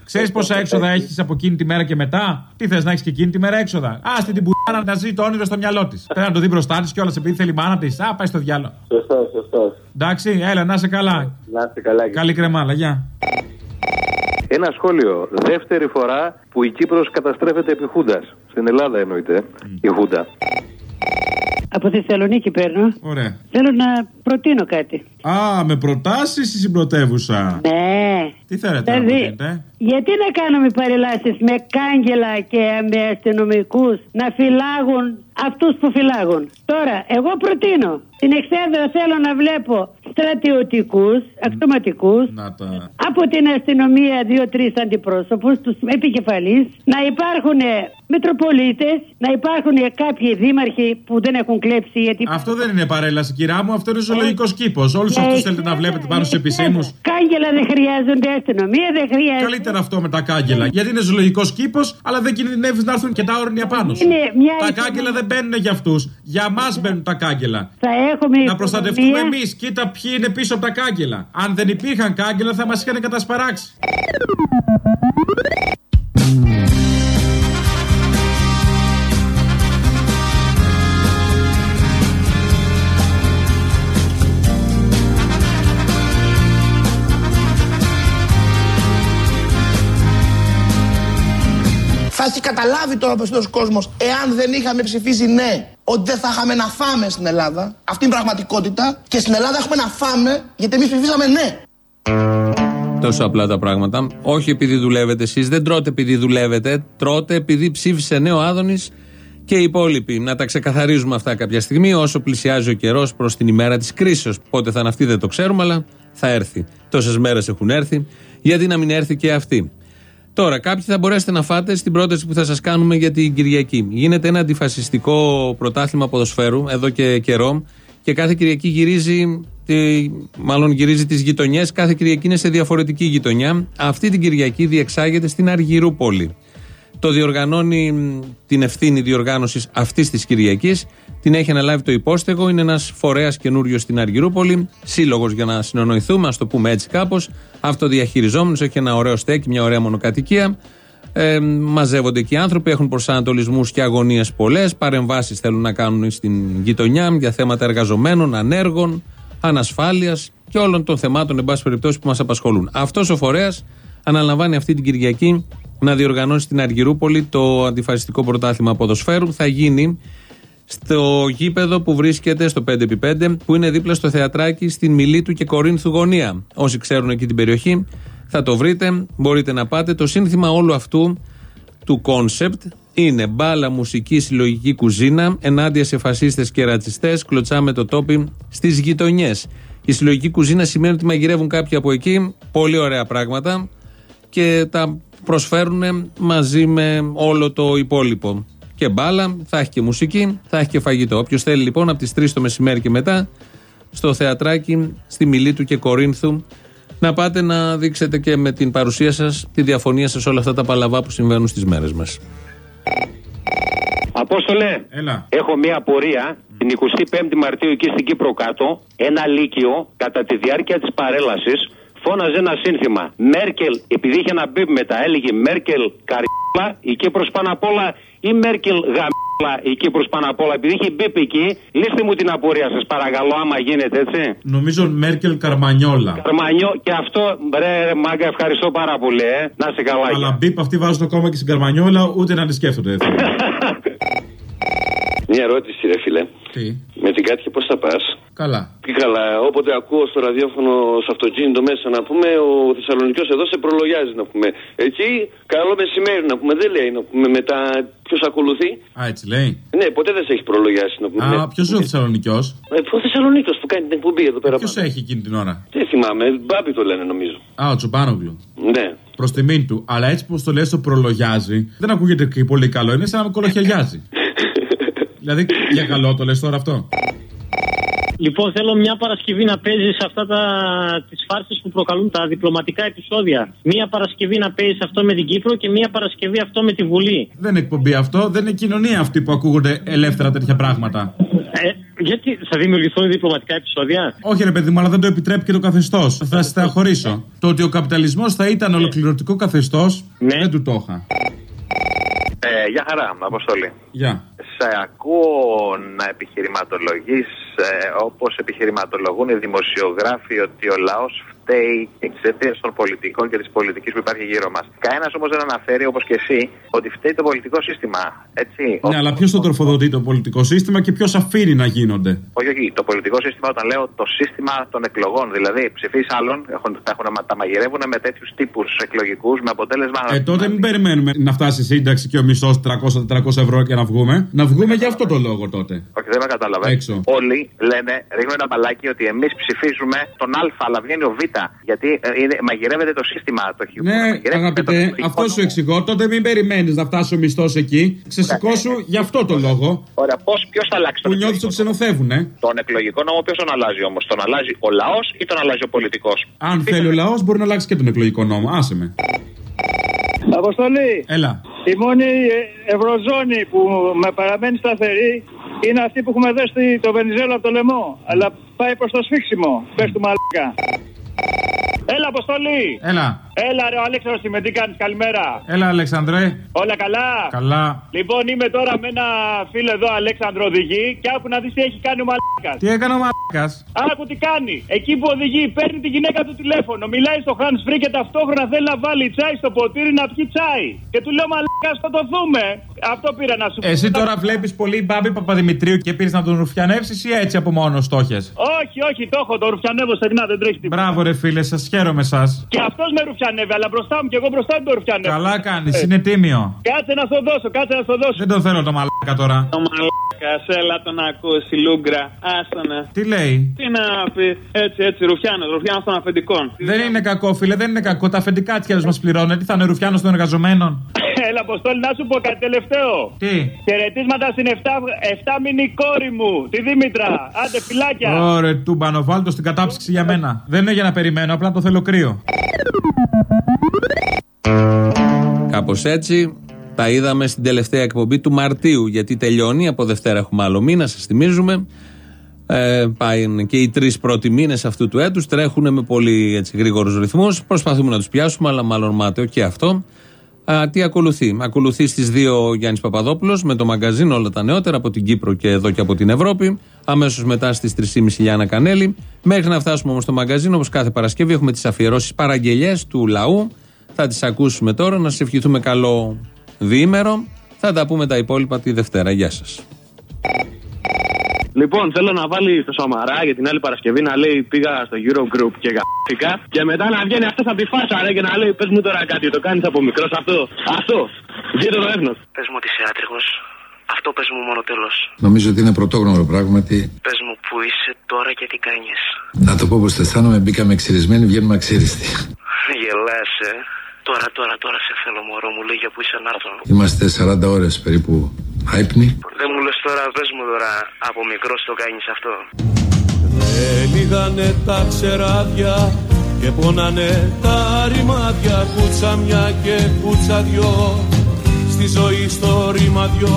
Ξέρεις πόσα έξοδα έχεις από εκείνη τη μέρα και μετά; Τι θες να έχεις και εκείνη τη μέρα έξοδα; Άστε την πουάνα να ζει το όνειρο στο μυαλό της. Θέλει να το δει μπροστά της κιόλας επειδή θέλει η μάνα της. Α, πάει στο διάλογο. Σωστό, σωστό. Εντάξει, έλα, να είσαι καλά. Να είστε καλά. Καλή κρεμάλα, γεια. Ένα σχόλιο. Δεύτερη φορά που η Κύπρος καταστρέφεται επί Χούντας. Στην Ελλάδα εννοείται. Η Χούντα. Από Θεσσαλονίκη παίρνω. Ωραία. Θέλω να προτείνω κάτι. Α, με προτάσεις ή στην πρωτεύουσα. Ναι. Τι θέλετε να Δηλαδή, προτείνετε; γιατί να κάνουμε παρελάσεις με κάγκελα και με αστυνομικούς να φυλάγουν αυτούς που φυλάγουν; Τώρα, εγώ προτείνω. Στην Εξέδρα θέλω να βλέπω στρατιωτικούς, αξιωματικού. Να τα. Από την αστυνομία δύο-τρεις αντιπρόσωπους, τους επικεφαλείς, να υπάρχουν Μητροπολίτε, να υπάρχουν κάποιοι δήμαρχοι που δεν έχουν κλέψει. Γιατί... Αυτό δεν είναι παρέλαση, κυρά μου, αυτό είναι ζωολογικός κήπος. Όλους Ναι, αυτούς θέλετε να βλέπετε πάνω στους επισήμους. Κάγκελα δεν χρειάζονται, αστυνομία δεν χρειάζεται. Καλύτερα αυτό με τα κάγκελα. Γιατί είναι ζωολογικός κήπος, αλλά δεν κινδυνεύεις να έρθουν και τα όρνια πάνω σου. Είναι μια Τα οικονομία- κάγκελα δεν μπαίνουν για αυτούς. Για μας μπαίνουν τα κάγκελα. Θα έχουμε Να προστατευτούμε εμείς. Κοίτα ποιοι είναι πίσω από τα κάγκελα. Αν δεν υπήρχαν κάγκελα, θα μας είχαν κατασπαράξει. Έχει καταλάβει τώρα ο περισσότερο κόσμος, εάν δεν είχαμε ψηφίσει ναι, ότι δεν θα είχαμε να φάμε στην Ελλάδα. Αυτή είναι η πραγματικότητα. Και στην Ελλάδα έχουμε να φάμε γιατί εμείς ψηφίσαμε ναι. Τόσο απλά τα πράγματα. Όχι επειδή δουλεύετε εσείς, δεν τρώτε επειδή δουλεύετε. Τρώτε επειδή ψήφισε νέο Άδωνης και οι υπόλοιποι. Να τα ξεκαθαρίζουμε αυτά κάποια στιγμή, όσο πλησιάζει ο καιρός προς την ημέρα της κρίσεω. Πότε θα είναι αυτή δεν το ξέρουμε, αλλά θα έρθει. Τόσες μέρες έχουν έρθει, γιατί να μην έρθει και αυτή; Τώρα, κάποιοι θα μπορέσετε να φάτε στην πρόταση που θα σας κάνουμε για την Κυριακή. Γίνεται ένα αντιφασιστικό πρωτάθλημα ποδοσφαίρου εδώ και καιρό και κάθε Κυριακή γυρίζει, τη- μάλλον γυρίζει τις γειτονιές. Κάθε Κυριακή είναι σε διαφορετική γειτονιά. Αυτή την Κυριακή διεξάγεται στην Αργυρούπολη. Το διοργανώνει μ, την ευθύνη διοργάνωσης αυτής της Κυριακής. Την έχει αναλάβει το υπόστεγο. Είναι ένας φορέας καινούριος στην Αργυρούπολη. Σύλλογος για να συνονοηθούμε, ας το πούμε έτσι κάπως. Αυτοδιαχειριζόμενος. Έχει ένα ωραίο στέκι, μια ωραία μονοκατοικία. Ε, μαζεύονται εκεί οι άνθρωποι, έχουν προσανατολισμούς και αγωνίες πολλές. Παρεμβάσεις θέλουν να κάνουν στην γειτονιά για θέματα εργαζομένων, ανέργων, ανασφάλειας και όλων των θεμάτων, εν πάση περιπτώσει, που μας απασχολούν. Αυτός ο φορέας αναλαμβάνει αυτή την Κυριακή να διοργανώσει στην Αργυρούπολη το αντιφασιστικό πρωτάθλημα ποδοσφαίρου. Θα γίνει στο γήπεδο που βρίσκεται στο 5x5, που είναι δίπλα στο θεατράκι στην Μιλήτου και Κορίνθου γωνία. Όσοι ξέρουν εκεί την περιοχή θα το βρείτε, μπορείτε να πάτε. Το σύνθημα όλου αυτού του κόνσεπτ είναι μπάλα, μουσική, συλλογική κουζίνα, ενάντια σε φασίστες και ρατσιστές, κλωτσάμε το τόπι στις γειτονιές. Η συλλογική κουζίνα σημαίνει ότι μαγειρεύουν κάποιοι από εκεί, πολύ ωραία πράγματα και τα προσφέρουν μαζί με όλο το υπόλοιπο. Και μπάλα, θα έχει και μουσική, θα έχει και φαγητό. Όποιος θέλει λοιπόν από τις 3 το μεσημέρι και μετά στο θεατράκι, στη Μιλήτου και Κορίνθου, να πάτε να δείξετε και με την παρουσία σας τη διαφωνία σας όλα αυτά τα παλαβά που συμβαίνουν στις μέρες μας. Απόστολε, Έλα. έχω μία απορία. Την 25η Μαρτίου εκεί στην Κύπρο κάτω, ένα λύκειο κατά τη διάρκεια της παρέλασης φώναζε ένα σύνθημα. Μέρκελ, επειδή είχε ένα μπιπ μετά, έλεγε Μέρκελ καριόλα, η Κύπρος πάνω απ' όλα ή Μέρκελ γαμ***λα, η Κύπρος πάνω απ' όλα. Επειδή είχε μπιπ εκεί, λύστε μου την απορία σας παρακαλώ άμα γίνεται έτσι. Νομίζω Μέρκελ Καρμανιόλα. Καρμανιό και αυτό, ρε, ρε μάγκα, ευχαριστώ πάρα πολύ, ε. Να σε καλά. Αλλά μπίπ αυτοί βάζουν ακόμα και στην Καρμανιόλα, ούτε να τη σκέφτονται. Μια ερώτηση, ρε φίλε. Τι; Με την Κάτια πώς θα πας; Καλά. Τι καλά, όποτε ακούω στο ραδιόφωνο στο αυτοκίνητο μέσα να πούμε, ο Θεσσαλονικό εδώ σε προλογιάζει να πούμε. Εκεί, καλό μεσημέρι να πούμε, δεν λέει να πούμε μετά ποιος ακολουθεί. Α, έτσι λέει. Ναι, ποτέ δεν σε έχει προλογιάσει να πούμε. Α, ποιος είναι ο Θεσσαλονικιός; Ε, ο Θεσσαλονίκο που κάνει την εκπομπή εδώ πέρα. Ποιος έχει εκείνη την ώρα; Δεν θυμάμαι, Μπάμπι το λένε νομίζω. Α, ο Τσομπάνογλου. Ναι. Προς τιμήν του. Αλλά έτσι που το λες, το προλογιάζει, δεν ακούγεται και πολύ καλό. Είναι σαν να με κολοχελιάζει. δηλαδή, για καλό το λες τώρα αυτό. Λοιπόν, θέλω μια Παρασκευή να παίζεις αυτά τα τις φάρσες που προκαλούν τα διπλωματικά επεισόδια. Μια Παρασκευή να παίζεις αυτό με την Κύπρο και μια Παρασκευή αυτό με τη Βουλή. Δεν είναι εκπομπή αυτό, δεν είναι κοινωνία αυτή που ακούγονται ελεύθερα τέτοια πράγματα. Ε, γιατί θα δημιουργηθούν διπλωματικά επεισόδια; Όχι, ρε παιδί μου, αλλά δεν το επιτρέπει και το καθεστώς. Θα στεναχωρήσω. Το ότι ο καπιταλισμός θα ήταν ολοκληρωτικό καθεστώς, δεν του το είχα. Ε, γεια χαρά, Αποστολή. Γεια. Σε ακούω να επιχειρηματολογείς ε, όπως επιχειρηματολογούν οι δημοσιογράφοι ότι ο λαός φταίει εξαιτίας των πολιτικών και της πολιτικής που υπάρχει γύρω μας. Κανένας όμως δεν αναφέρει όπως και εσύ ότι φταίει το πολιτικό σύστημα. Έτσι. Ναι, αλλά ποιος το τροφοδοτεί το πολιτικό σύστημα και ποιος αφήνει να γίνονται; Όχι, όχι. Το πολιτικό σύστημα, όταν λέω το σύστημα των εκλογών, δηλαδή ψηφίσει άλλων, έχουν, τα, έχουν, τα μαγειρεύουν με τέτοιους τύπους εκλογικούς με αποτέλεσμα. Ε, τότε μην περιμένουμε να φτάσει η σύνταξη και ο μισθό 300-400 ευρώ και να βγούμε. Να βγούμε για αυτό το λόγο τότε. Όχι, δεν με κατάλαβες. Έξω. Όλοι λένε, ρίχνουν ένα μπαλάκι ότι εμείς ψηφίζουμε τον Α, αλλά βγαίνει ο Β. Γιατί ε, είναι, μαγειρεύεται το σύστημα το χ. Ναι, αγαπητέ, αυτό σου εξηγώ. Τότε μην περιμένεις να φτάσει ο μισθός εκεί. Ξεσηκώσου για αυτό το λόγο. Ωραία, ποιος θα αλλάξει Που νιώθεις ότι ξενοφεύγουνε. Τον εκλογικό νόμο ποιος τον αλλάζει όμως, τον αλλάζει ο λαός ή τον αλλάζει ο πολιτικός; Αν θέλει ο λαός, μπορεί να αλλάξει και τον εκλογικό νόμο. Άσε με. Αποστολή. Έλα. Η μόνη ε, ευρωζώνη που με παραμένει σταθερή είναι αυτή που έχουμε δέσει το Βενιζέλο από το λαιμό. Αλλά πάει προς το σφίξιμο. Πες του μαλάκα. Έλα, Αποστολή! Έλα. Έλα, ρε, ο Αλέξανδρος, τι με τι κάνεις, καλημέρα. Έλα, Αλεξανδρέ. Όλα καλά; Καλά. Λοιπόν, είμαι τώρα με ένα φίλο εδώ, Αλέξανδρο οδηγεί, και άκου να δεις τι έχει κάνει ο Μαλάκας. Τι έκανε ο μαλάκας; Άκου τι κάνει. Εκεί που οδηγεί, παίρνει τη γυναίκα του τηλέφωνο, μιλάει στο hands free και ταυτόχρονα θέλει να βάλει τσάι στο ποτήρι να πιει τσάι. Και του λέω Μαλάκας, σκοτωθούμε. Αυτό πήρα να σου πω. Εσύ τώρα βλέπεις πολύ μπάμπη Παπαδημητρίου και πήρες να τον ρουφιανεύσεις ή έτσι από μόνος στόχε. Όχι, όχι, το έχω, το ρουφιανεύω στεγνά, δεν τρέχει τίποτα. Μπράβο, ρε φίλε, σας χαίρομαι εσά. Και αυτός με ρουφιανεύει, αλλά μπροστά μου και εγώ μπροστά του το ρουφιανεύω. Καλά κάνεις, Ε. είναι τίμιο. Κάτσε να στο δώσω, κάτσε να στο δώσω. Δεν τον θέλω το μαλάκα τώρα. Το μαλάκα, έλα τον ακούσει, Λούγκρα. Άστονα. Τι λέει; Τι να πει, έτσι, έτσι, Ρουφιάνος, Ρουφιάνος των αφεντικών. Δεν είναι κακό, φίλε, δεν είναι κακό. Τα αφεντικά τη μας πληρώνουν. Τι θα είναι ρουφιάνος των εργαζομένων; Έλα, Αποστόλη, να σου πω κάτι τελευταίο. Τι; Χαιρετίσματα στην 7, 7 μήνη κόρη μου, τη Δήμητρα. Άντε, φυλάκια. Ωραία, τούμπανο, βάλτο στην κατάψυξη για μένα. Δεν είναι για να περιμένω, απλά το θέλω κρύο. Κάπως έτσι τα είδαμε στην τελευταία εκπομπή του Μαρτίου. Γιατί τελειώνει, από Δευτέρα έχουμε άλλο μήνα, σας θυμίζουμε. Ε, πάει και οι τρεις πρώτοι μήνες αυτού του έτους τρέχουν με πολύ έτσι, γρήγορους ρυθμούς. Προσπαθούμε να τους πιάσουμε, αλλά μάλλον μάταιο και αυτό. Α, τι ακολουθεί; Ακολουθεί στις 2 ο Γιάννης Παπαδόπουλος με το μαγκαζίνο όλα τα νεότερα από την Κύπρο και εδώ και από την Ευρώπη. Αμέσως μετά στις 3.30 Λιάννα Κανέλη. Μέχρι να φτάσουμε όμως στο μαγκαζίνο, όπως κάθε Παρασκευή, έχουμε τις αφιερώσεις παραγγελίε του λαού. Θα τις ακούσουμε τώρα. Να σα ευχηθούμε καλό διήμερο. Θα τα πούμε τα υπόλοιπα τη Δευτέρα. Γεια σας. Λοιπόν, θέλω να βάλει στο Σαμαρά για την άλλη Παρασκευή να λέει πήγα στο Eurogroup και γαφτήκα. Και μετά να βγαίνει αυτός από τη φάσα ρε, και να λέει πες μου τώρα κάτι, το κάνεις από μικρός αυτό. Αυτό. Βγείτε το έθνος. Πες μου ότι είσαι άτριχος. Αυτό πες μου μόνο τέλος. Νομίζω ότι είναι πρωτόγνωρο πράγματι. Πες μου που είσαι τώρα και τι κάνεις. Να το πω πως το αισθάνομαι, μπήκαμε ξυρισμένοι, βγαίνουμε αξίριστοι. Γελάς, ε. Τώρα, τώρα, τώρα σε θέλω, μωρό μου, λέγε που είσαι να έρθω. Είμαστε 40 ώρες περίπου άϊπνοι. Δεν μου λες τώρα, πε μου τώρα, από μικρό το κάνεις αυτό. Έλυγανε τα ξεράδια και πόνανε τα ρημάδια Κούτσα μια και κούτσα δυο Στη ζωή στο ρήμα δυο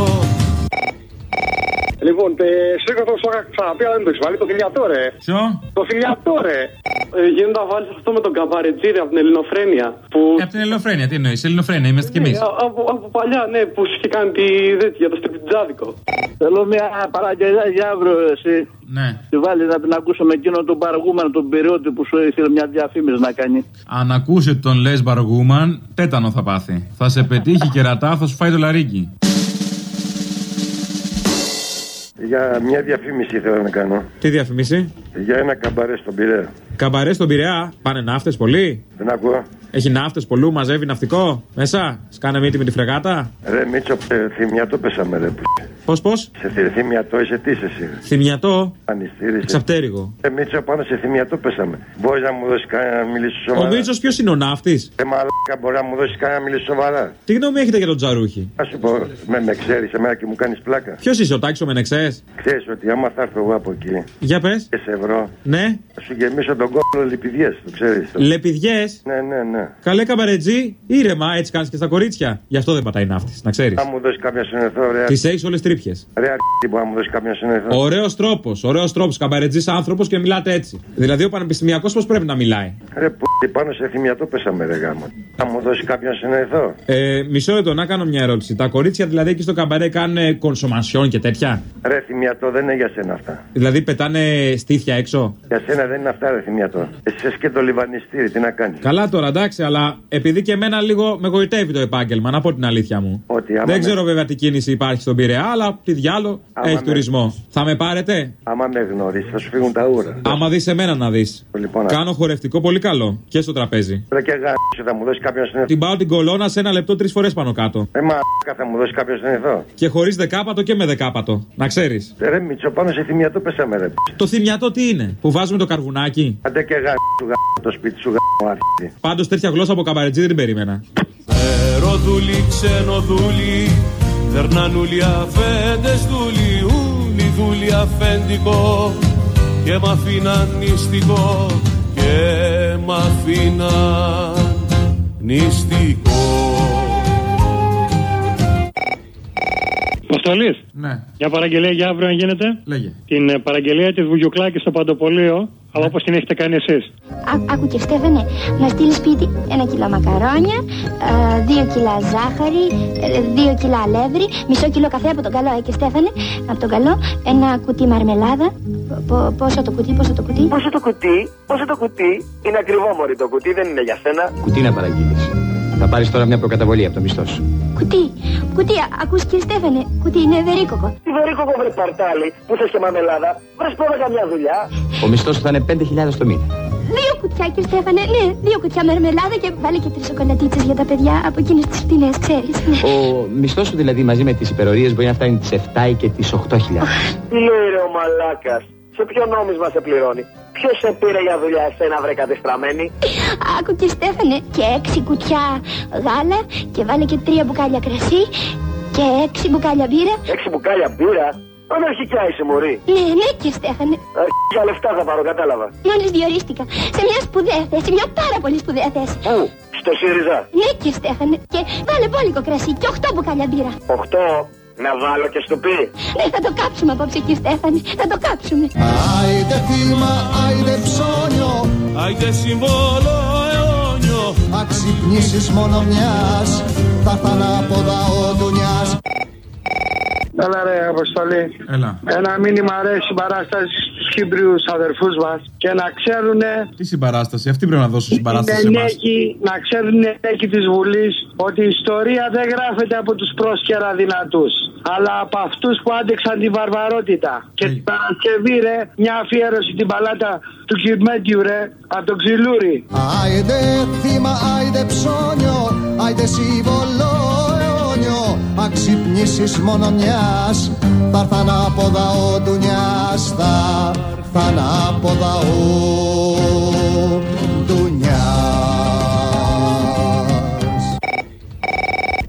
Λοιπόν, ε, σε είχα το είχα ξαναπεί, αλλά δεν το έχεις βάλει. Το φιλιατόρε. Ποιο; Το φιλιατόρε. Ε, γίνεται να βάλει αυτό με τον καμπαρετζίδι από την Ελληνοφρένεια. Που... Ε, από την Ελληνοφρένεια, τι εννοείς, Ελληνοφρένεια, είμαστε κι εμείς. Ναι, α- από, από παλιά, ναι, που σου είχε κάνει τη, τέτοια, για το στριπτζάδικο. Θέλω μια παραγγελιά για αύριο, εσύ. Ναι. Τη βάλεις να την ακούσουμε εκείνο τον παραγούμενο, τον περιότη που σου ήθελε μια διαφήμιση να κάνει. Αν ακούσει τον λες Μπαργούμαν, τέτανο θα πάθει. Θα σε πετύχει κερατά, θα σου φάει το λαρίκι. Για μια διαφήμιση ήθελα να κάνω. Τι διαφημίση; Για ένα καμπαρέ στον Πειραιά. Καμπαρέ στον Πειραιά. Πάνε ναύτες πολύ; Δεν ακούω. Έχει ναύτες πολλού, μαζεύει ναυτικό μέσα. Σκάνε μύτη με τη φρεγάτα. Ρε Μίτσο, σε θυμιατό πέσαμε ρε. Πώς, πώς; Σε θη- θυμιατό είσαι τι είσαι εσύ. Θυμιατό. Ανιστήρησε. Ξαπτέρυγο. Ρε Μίτσο, πάνω σε θυμιατό πέσαμε. Μπορείς να μου δώσεις κανένα να μιλήσεις Ο σοβαρά; Μίτσος ποιος είναι ο ναύτης; Ρε μαλάκα, μπορείς να μου δώσεις κανένα να μιλήσεις σοβαρά; Τι γνώμη έχετε για τον Τζαρούχη; Α σου πω, με, με ξέρεις εμένα και μου κάνεις πλάκα. Ποιος είσαι ο Τάκη ο Μενεξές; Ξέρεις ότι άμα θα έρθω εγώ από εκεί Για πες. και σε βρω, Ναι. θα σου γεμίσω τον κόλλο λιπηδιέ, το ξέρεις. Λεπιδιές; Ναι, ναι, ναι. Καλέ καμπαρετζή. Ήρεμα, έτσι κάνεις και στα κορίτσια. Γι' αυτό δεν πατάει ναύτης, να ξέρεις. Θα μου δώσεις κάποια συνεθό, ρε. Τις έχεις όλες τρύπιες. Ρε αρχή που να μου δώσεις κάποια συνεθό. Ωραίος τρόπος, ωραίος τρόπος. Καμπαρετζής άνθρωπος και μιλάτε έτσι. Δηλαδή ο πανεπιστημιακός πώς πρέπει να μιλάει; Ρε που πάνω σε θυμιατό πέσαμε, ρε γάμο. Θα μου δώσεις κάποιον συνεθό. Ε, μισό λεπτό, να κάνω μια ερώτηση. Τα κορίτσια δηλαδή εκεί στο καμπαρέ κάνουν κονσομασιόν και τέτοια; Ρε θυμιατό δεν είναι για σένα αυτά. Δηλαδή πετάνε στήθια έξω; Για σένα δεν είναι αυτά, ρε θυμιατό. Εσύ είσαι και το λιβανιστήρι, τι να κάνεις; Καλά τώρα, εντάξει, αλλά επειδή και εμένα λίγο με γοητεύει το επάγγελμα, να πω την αλήθεια μου. Ότι άμα Δεν με- ξέρω βέβαια τι κίνηση υπάρχει στον Πειραιά, αλλά τι διάλο Άμα έχει με- τουρισμό. Θα με πάρετε; Άμα με γνωρίσει, θα σου φύγουν τα ούρα. Άμα δεις εμένα να δεις. Λοιπόν, Κάνω χορευτικό πολύ καλό και στο τραπέζι. Ρε και γάμο, θα μου δώσεις κάποιον συνεθό. Την πάω την κολόνα σε ένα λεπτό τρεις φορές πάνω κάτω. Ρε μα θα μου δώσεις κάποιον συνεθό. Και χωρίς δεκάπατο και με δεκάπατο. Να ξέρεις. Ρε Μίτσο, πάνω σε θυμιατό πέσαμε, ρε. Το θυμιατό τι είναι, που βάζουμε το καρβουνάκι; Αντε και γάμο, σου γάμο, το σπίτι σου γάμο, άρχισε. Πάντως τέτοια γλώσσα από καμπαρετζή δεν την περίμενα. Εροδούλη, ξενοδούλη, δερνανούλη αφέντες δούλη, ούλη δούλη αφέντικο και μ' αφήναν νηστικό και μ' αφήναν νηστικό. Αποστολής. Ναι. Μια παραγγελία για αύριο, αν γίνεται. Λέγε. Την ε, παραγγελία της Βουγιουκλάκης στο Παντοπολείο, αλλά όπως την έχετε κάνει εσείς. Ά- Άκου και Στέφανε, να στείλεις σπίτι ένα κιλό μακαρόνια, ε, δύο κιλά ζάχαρη, ε, δύο κιλά αλεύρι, μισό κιλό καφέ από τον καλό, ε, και Στέφανε, από τον καλό, ένα κουτί μαρμελάδα. Πο- πόσο το κουτί, πόσο το κουτί; Πόσο το κουτί, πόσο το κουτί. Είναι ακριβό μωρή το κουτί, δεν είναι για σένα. Κουτί να παραγγείλεις. Θα πάρεις τώρα μια προκαταβολή από το μισθό σου. Κουτί, κουτί, α- ακούς κύριε Στέφανε, κουτί είναι βερίκοκο. Τι βερίκοκο βρε παρτάλι, που θες και μαμελάδα. Βρες πρώτα καμιά δουλειά. Ο μισθός σου θα είναι 5.000 το μήνα. Δύο κουτιά κύριε Στέφανε, ναι, δύο κουτιά μαρμελάδα και βάλε και τρεις σοκολατίτσες για τα παιδιά από εκείνες τις φτηνές, ξέρεις. Ο μισθός σου δηλαδή μαζί με τις υπερορίες μπορεί να φτάνει τις 7 ή και τις 8.000. Τι λέει ρε ο μαλάκας. Σε ποιο νόμισμα σε πληρώνει. Ποιος σε πήρε για δουλειά εσένα βρε κατεστραμμένη; Άκου και Στέφανε και έξι κουτιά γάλα και βάλε και τρία μπουκάλια κρασί και έξι μπουκάλια μπύρα. Έξι μπουκάλια μπύρα; Αν αρχικιά είσαι μωρή. Ναι, ναι και Στέφανε. Αρχικά λεφτά θα πάρω, κατάλαβα. Μόλις διορίστηκα σε μια σπουδαία θέση, μια πάρα πολύ σπουδαία θέση. Πού, στο ΣΥΡΙΖΑ. Ναι και Στέφανε και βάλε μπόλικο κρασί και οχτώ μπουκάλια μπύρα. Οχτώ, να βάλω και στο πει. Ναι, θα το κάψουμε απόψε και Στέφανε, θα το κάψουμε. Άιντε θύμα, άιντε ψώνιο. Άιντε συμβόλο αιώνιο. Αξυπνήσεις μόνο μιας. Θα έρθ' ανάποδα ο Ντουνιάς Έλα ρε Αποστολή. Έλα. Ένα μήνυμα ρε συμπαράσταση στους Κύπριους αδερφούς μας και να ξέρουνε Τι συμπαράσταση, αυτή πρέπει να δώσω συμπαράσταση σε οι εμάς. νέκοι, να ξέρουν οι νέκοι της Βουλής ότι η ιστορία δεν γράφεται από τους πρόσκαιρα δυνατούς αλλά από αυτούς που άντεξαν τη βαρβαρότητα. Και την Παρασκευή ρε μια αφιέρωση την παλάτα του Κυρμέτιου ρε από τον Ξυλούρη. Άιντε θύμα, άιντε ψώνιο Άιντε σύμβολο αιώνιο Αξυπνήσεις μόνο μιας Θα έρθ' ανάποδα ο Ντουνιάς Θα έρθ' ανάποδα ο Ντουνιάς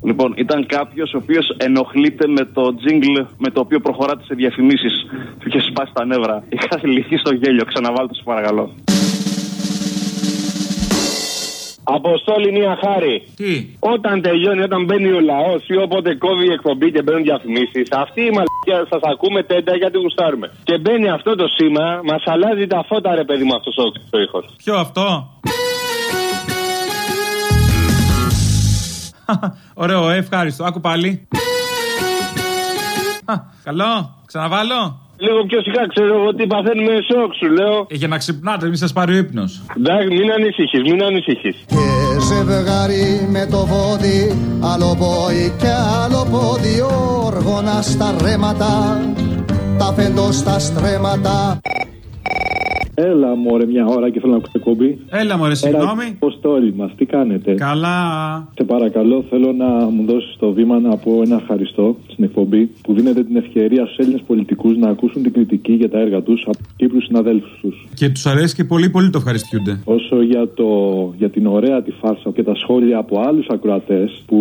Λοιπόν, ήταν κάποιος ο οποίος ενοχλείται με το jingle με το οποίο προχωράτε σε διαφημίσεις. Του είχε σπάσει τα νεύρα. Είχα λυθεί στο γέλιο. Ξαναβάλτε, σου παρακαλώ. Αποστόλη μία χάρη. Τι; Όταν τελειώνει, όταν μπαίνει ο λαός ή όποτε κόβει η εκπομπή και μπαίνουν διαφημίσεις, αυτή η μαλακία σας ακούμε τέτοια γιατί γουστάρουμε. Και μπαίνει αυτό το σήμα, μας αλλάζει τα φώτα, ρε παιδί μου, αυτός ο, ο ήχος. Ποιο αυτό; Ωραίο, ε, ευχάριστο. Άκου πάλι. Α, Καλό, ξαναβάλω. Λίγο πιο σιγά, ξέρω εγώ τι παθαίνουμε σοκ, σου λέω. Ε, για να ξυπνάτε, μην σας πάρει ο ύπνος. Εντάξει, μην ανησυχείς, μην ανησυχείς. Και ζευγάρι με το βόδι Άλλο πόη και άλλο πόδι Όργωνα στα ρέματα Τα φέντο στα στρέμματα Έλα, μωρέ, μια ώρα και θέλω να ακούσω εκπομπή. Έλα, μωρέ, συγγνώμη. Αποστόλη μας, τι κάνετε; Καλά. Σε παρακαλώ, θέλω να μου δώσεις το βήμα να πω ένα ευχαριστώ στην εκπομπή που δίνετε την ευκαιρία στους Έλληνες πολιτικούς να ακούσουν την κριτική για τα έργα τους από Κύπρου συναδέλφους τους. Και τους αρέσει και πολύ, πολύ το ευχαριστιούνται. Όσο για, το, για την ωραία τη φάρσα και τα σχόλια από άλλους ακροατές που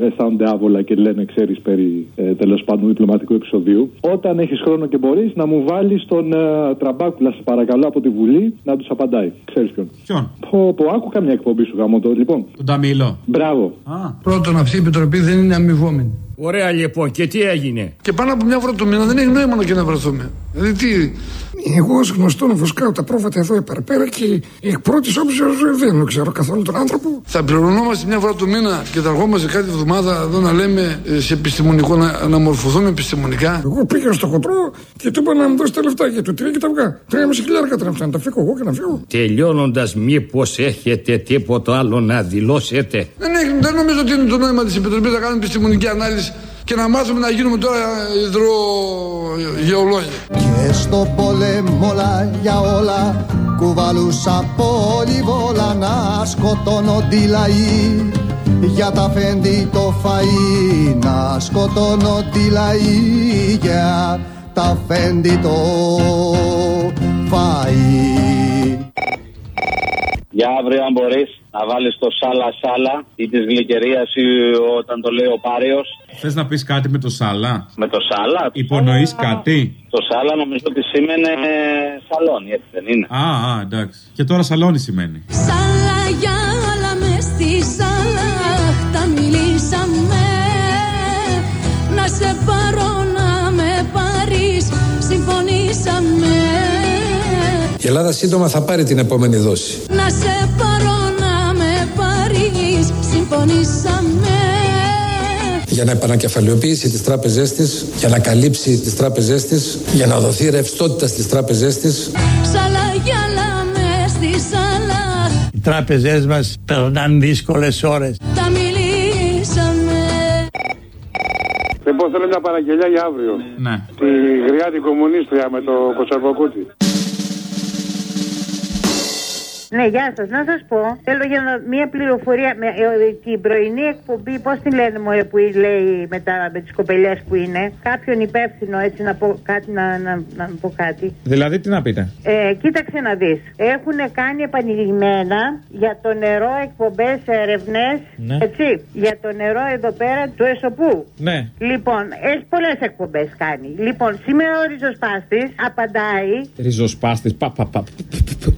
αισθάνονται άβολα και λένε, ξέρεις, περί ε, τέλος πάντων διπλωματικού επεισοδίου, όταν έχεις χρόνο και μπορείς να μου βάλεις τον ε, Τραμπάκουλα, σε παρακαλώ, από τη Βουλή να τους απαντάει. Ξέρεις ποιον. Ποιον; Πω, πω, άκου καμιά εκπομπή σου γάμο το λοιπόν. Τον Ταμίλο. Μπράβο. Πρώτον, αυτή η επιτροπή δεν είναι αμοιβόμενη. Ωραία λοιπόν, και τι έγινε; Και πάνω από μια φορά το μήνα δεν έχει νόημα να και να βρεθούμε. Δηλαδή τι. Εγώ ως γνωστό να βοσκάω τα πρόβατα εδώ υπερπέρα και εκ πρώτη όψεω δεν ξέρω καθόλου τον άνθρωπο. Θα πληρωνόμαστε μια φορά το μήνα και θα ερχόμαστε κάθε εβδομάδα εδώ να λέμε ε, σε επιστημονικό να, να μορφωθούμε επιστημονικά. Εγώ πήγα στο χοντρό και του είπα να μου δώσει τα λεφτά για το τρία και τα αυγά. Τρία μισή χιλιάρικα τα λεφτά. Να τα φύγω εγώ και να φύγω. Τελειώνοντας, μήπως έχετε τίποτα άλλο να δηλώσετε; Δεν, έχει- δεν νομίζω ότι είναι το νόημα της Επιτροπής να κάνουμε επιστημονική ανάλυση και να μάθουμε να γίνουμε τώρα υδρογεολόγοι. Και στο πόλεμο όλα για όλα κουβαλούσα πολυβόλα να σκοτώνονται οι λαοί για τα φέντη το φαΐ να σκοτώνονται οι λαοί για τα φέντη το φαΐ. Για αύριο, αν μπορείς, να βάλεις το σάλα σάλα ή της γλυκερίας ή όταν το λέει ο Πάριος. Θες να πεις κάτι με το σάλα; Με το σάλα; Υπονοείς κάτι; Το σάλα νομίζω ότι σήμαινε σαλόνι, έτσι δεν είναι; Α, α, εντάξει. Και τώρα σαλόνι σημαίνει. Σάλα για άλλα μες στη σάλα τα μιλήσαμε Να σε πάρω να με πάρεις συμφωνήσαμε Η Ελλάδα σύντομα θα πάρει την επόμενη δόση. Να σε συμφωνήσαμε Για να επανακεφαλαιοποιήσει τις τράπεζές της, για να καλύψει τις τράπεζές της, για να δοθεί ρευστότητα στις τράπεζές της. Σάλα για άλλα μες στη σάλα Οι τράπεζές μας περνάνε δύσκολες ώρες. τα μιλήσαμε Λοιπόν, θέλω μια παραγγελιά για αύριο. Ναι. Τη γριάτη κομμουνίστρια με το κοτσαρβοκούτι. Ναι, γεια σας. Να σας πω, θέλω για να- μία πληροφορία. Με, ε, την πρωινή εκπομπή, πώς την λένε, μωρέ, που λέει με, τα, με τις κοπελιές που είναι. Κάποιον υπεύθυνο, έτσι να πω κάτι. Να, να, να πω κάτι. Δηλαδή, τι να πείτε; Ε, κοίταξε να δεις. Έχουν κάνει επανειλημμένα για το νερό εκπομπές ερευνέ. Ναι. Έτσι. Για το νερό εδώ πέρα του Εσωπού. Ναι. Λοιπόν, έχει πολλές εκπομπές κάνει. Λοιπόν, σήμερα ο ριζοσπάστης απαντάει. Ριζοσπάστης. Πα, πα, πα.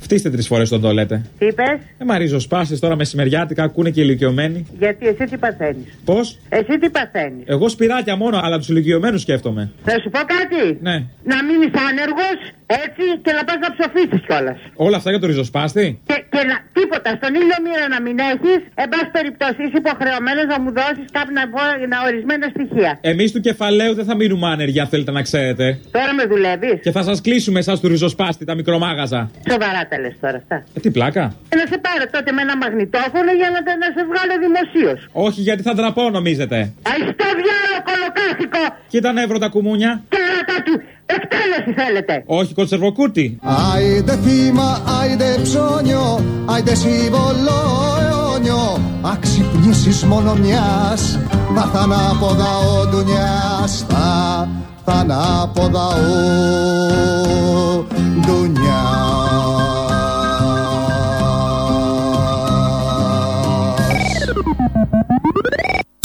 Φτύστε τρεις φορές τον το λέτε. Τι είπες, Ε, μα ριζοσπάστη τώρα μεσημεριάτικα ακούνε και ηλικιωμένοι. γιατί εσύ τι παθαίνεις; Πώς; Εσύ τι παθαίνεις; Εγώ σπυράκια μόνο, αλλά τους ηλικιωμένους σκέφτομαι. Θα σου πω κάτι; Ναι. Να μείνεις άνεργος, έτσι και να πας να ψοφήσεις κιόλας. Όλα αυτά για το ριζοσπάστη; Και, και να, τίποτα, στον ήλιο μοίρα να μην έχεις, εν πάση περιπτώσει είσαι υποχρεωμένος να μου δώσεις κάποια να, ορισμένα στοιχεία. Εμείς του κεφαλαίου δεν θα μείνουμε άνεργοι, αν θέλετε να ξέρετε. Τώρα με δουλεύεις; Και θα σας κλείσουμε εσάς του ριζοσπάστη, τα μικρομάγαζα. Σοβαρά τα λες τώρα αυτά. Ε, τι πλάκα. Ε, να σε πάρω τότε με ένα μαγνητόφωνο για να, να σε βγάλω δημοσίως. Όχι, γιατί θα ντραπώ, νομίζετε. Αϊ στο διάλογο κολοκάθικο Κοίτα νεύρο τα κουμούνια. και ράτα του. Εκτέλεση θέλετε. Όχι, κονσερβοκούτι. Άιντε θύμα, άιντε ψώνιο, άιντε σύμβολο αιώνιο Αξυπνήσεις μόνο μιας, τα θανάποδα ο ντουνιάς Τα θανάποδα ο ντουνιάς